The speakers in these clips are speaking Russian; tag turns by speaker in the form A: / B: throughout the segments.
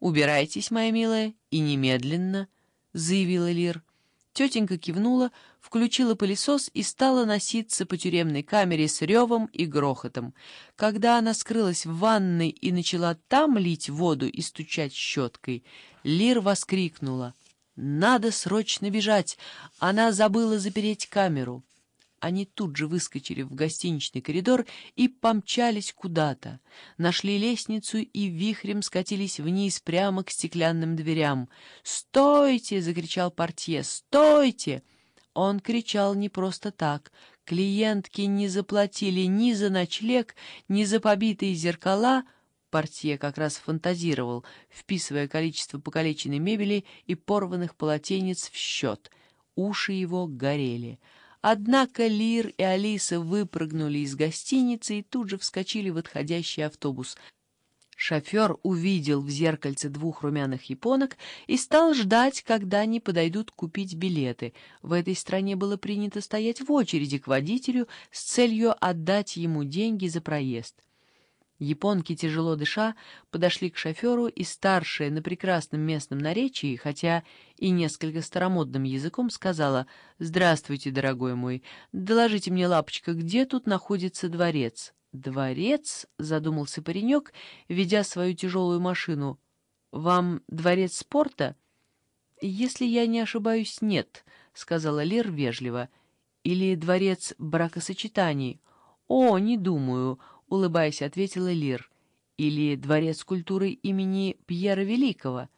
A: «Убирайтесь, моя милая, и немедленно», — заявила Лир. Тетенька кивнула, включила пылесос и стала носиться по тюремной камере с ревом и грохотом. Когда она скрылась в ванной и начала там лить воду и стучать щеткой, Лир воскликнула. «Надо срочно бежать! Она забыла запереть камеру!» Они тут же выскочили в гостиничный коридор и помчались куда-то. Нашли лестницу и вихрем скатились вниз прямо к стеклянным дверям. «Стойте!» — закричал портье. «Стойте!» Он кричал не просто так. Клиентки не заплатили ни за ночлег, ни за побитые зеркала. Портье как раз фантазировал, вписывая количество покалеченной мебели и порванных полотенец в счет. Уши его горели. Однако Лир и Алиса выпрыгнули из гостиницы и тут же вскочили в отходящий автобус. Шофер увидел в зеркальце двух румяных японок и стал ждать, когда они подойдут купить билеты. В этой стране было принято стоять в очереди к водителю с целью отдать ему деньги за проезд. Японки, тяжело дыша, подошли к шоферу, и старшая на прекрасном местном наречии, хотя и несколько старомодным языком, сказала «Здравствуйте, дорогой мой, доложите мне, лапочка, где тут находится дворец?» «Дворец?» — задумался паренек, ведя свою тяжелую машину. «Вам дворец спорта?» «Если я не ошибаюсь, нет», — сказала Лер вежливо. «Или дворец бракосочетаний?» «О, не думаю», — улыбаясь, ответила Лир. «Или дворец культуры имени Пьера Великого?»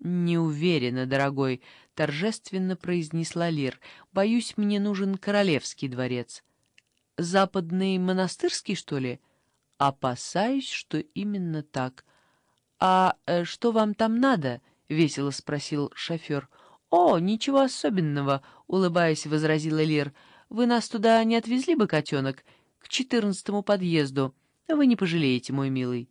A: «Не уверена, дорогой», — торжественно произнесла Лир. «Боюсь, мне нужен королевский дворец». «Западный монастырский, что ли?» «Опасаюсь, что именно так». «А э, что вам там надо?» — весело спросил шофер. «О, ничего особенного», — улыбаясь, возразила Лир. «Вы нас туда не отвезли бы, котенок?» «К четырнадцатому подъезду». Вы не пожалеете, мой милый.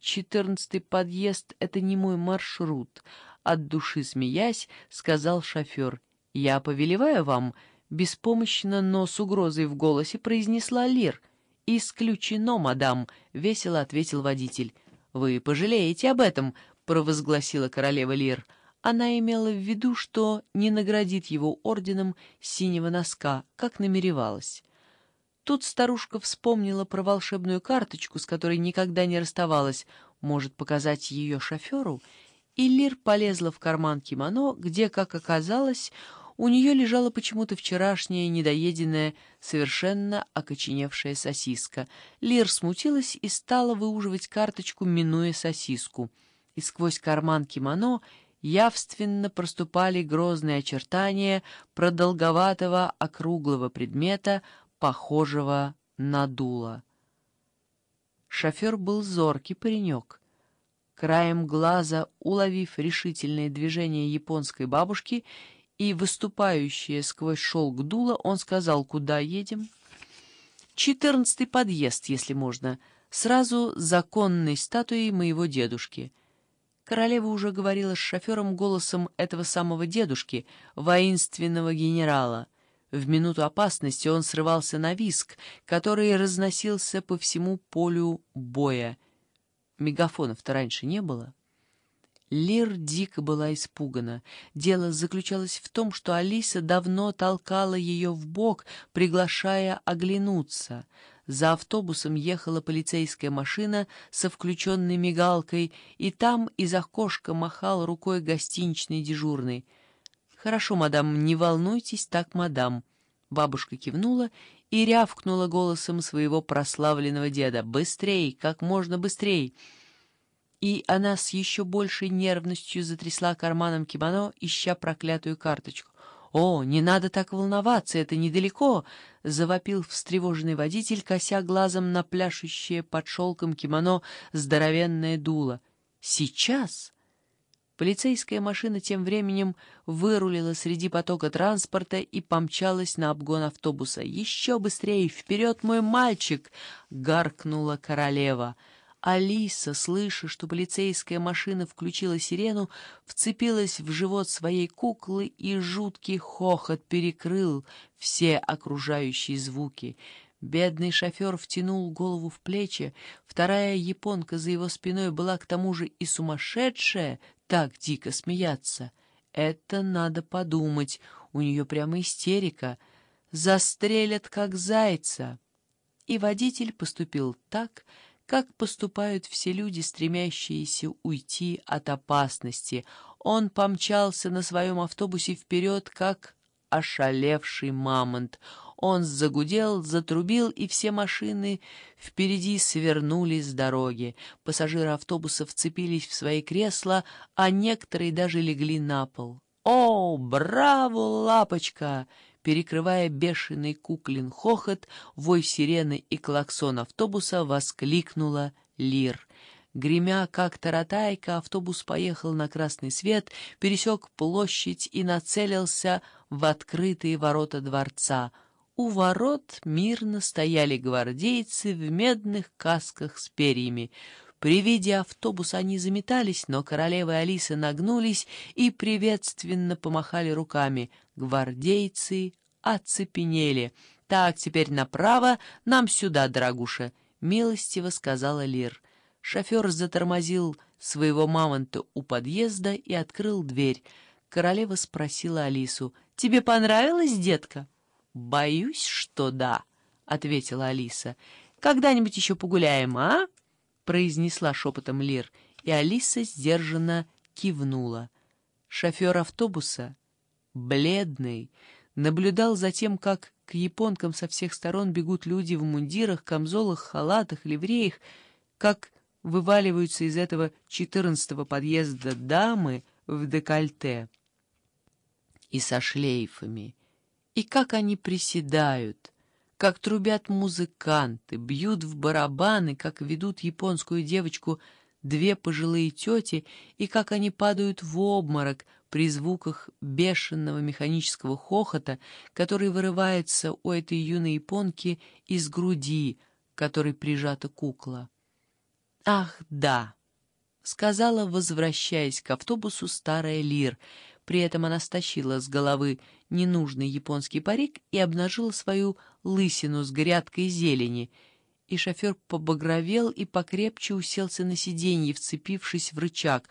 A: Четырнадцатый подъезд — это не мой маршрут. От души смеясь, сказал шофер. Я повелеваю вам, беспомощно, но с угрозой в голосе произнесла Лир. «Исключено, мадам», — весело ответил водитель. «Вы пожалеете об этом», — провозгласила королева Лир. Она имела в виду, что не наградит его орденом синего носка, как намеревалась. Тут старушка вспомнила про волшебную карточку, с которой никогда не расставалась, может показать ее шоферу, и Лир полезла в карман кимоно, где, как оказалось, у нее лежала почему-то вчерашняя недоеденная, совершенно окоченевшая сосиска. Лир смутилась и стала выуживать карточку, минуя сосиску. И сквозь карман кимоно явственно проступали грозные очертания продолговатого округлого предмета, похожего на дуло. Шофер был зоркий паренек. Краем глаза, уловив решительное движение японской бабушки и выступающее сквозь шелк дула, он сказал, куда едем? «Четырнадцатый подъезд, если можно, сразу законной статуей моего дедушки». Королева уже говорила с шофером голосом этого самого дедушки, воинственного генерала. В минуту опасности он срывался на виск, который разносился по всему полю боя. Мегафонов-то раньше не было. Лир дико была испугана. Дело заключалось в том, что Алиса давно толкала ее в бок, приглашая оглянуться. За автобусом ехала полицейская машина со включенной мигалкой, и там из окошка махал рукой гостиничный дежурный — «Хорошо, мадам, не волнуйтесь так, мадам». Бабушка кивнула и рявкнула голосом своего прославленного деда. «Быстрей, как можно быстрей!» И она с еще большей нервностью затрясла карманом кимоно, ища проклятую карточку. «О, не надо так волноваться, это недалеко!» — завопил встревоженный водитель, кося глазом на пляшущее под шелком кимоно здоровенное дуло. «Сейчас!» Полицейская машина тем временем вырулила среди потока транспорта и помчалась на обгон автобуса. «Еще быстрее! Вперед, мой мальчик!» — гаркнула королева. Алиса, слыша, что полицейская машина включила сирену, вцепилась в живот своей куклы, и жуткий хохот перекрыл все окружающие звуки. Бедный шофер втянул голову в плечи, вторая японка за его спиной была к тому же и сумасшедшая, так дико смеяться. Это надо подумать, у нее прямо истерика. Застрелят, как зайца. И водитель поступил так, как поступают все люди, стремящиеся уйти от опасности. Он помчался на своем автобусе вперед, как ошалевший мамонт. Он загудел, затрубил, и все машины впереди свернули с дороги. Пассажиры автобуса вцепились в свои кресла, а некоторые даже легли на пол. «О, браво, лапочка!» Перекрывая бешеный куклин хохот, вой сирены и клаксон автобуса воскликнула Лир. Гремя как таратайка, автобус поехал на красный свет, пересек площадь и нацелился в открытые ворота дворца. У ворот мирно стояли гвардейцы в медных касках с перьями. При виде автобуса они заметались, но королева и Алиса нагнулись и приветственно помахали руками. Гвардейцы оцепенели. «Так, теперь направо, нам сюда, дорогуша», — милостиво сказала Лир. Шофер затормозил своего мамонта у подъезда и открыл дверь. Королева спросила Алису, «Тебе понравилось, детка?» «Боюсь, что да», — ответила Алиса. «Когда-нибудь еще погуляем, а?» — произнесла шепотом Лир, и Алиса сдержанно кивнула. Шофер автобуса, бледный, наблюдал за тем, как к японкам со всех сторон бегут люди в мундирах, камзолах, халатах, ливреях, как вываливаются из этого четырнадцатого подъезда дамы в декольте и со шлейфами, и как они приседают, как трубят музыканты, бьют в барабаны, как ведут японскую девочку две пожилые тети, и как они падают в обморок при звуках бешеного механического хохота, который вырывается у этой юной японки из груди, которой прижата кукла. «Ах, да!» — сказала, возвращаясь к автобусу старая Лир — при этом она стащила с головы ненужный японский парик и обнажила свою лысину с грядкой зелени. И шофер побагровел и покрепче уселся на сиденье, вцепившись в рычаг.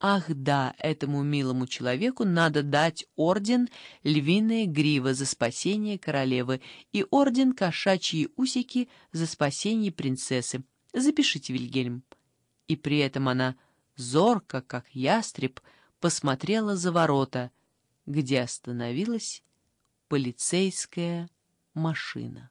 A: Ах да, этому милому человеку надо дать орден «Львиная грива» за спасение королевы и орден «Кошачьи усики» за спасение принцессы. Запишите, Вильгельм. И при этом она зорко, как ястреб, посмотрела за ворота, где остановилась полицейская машина.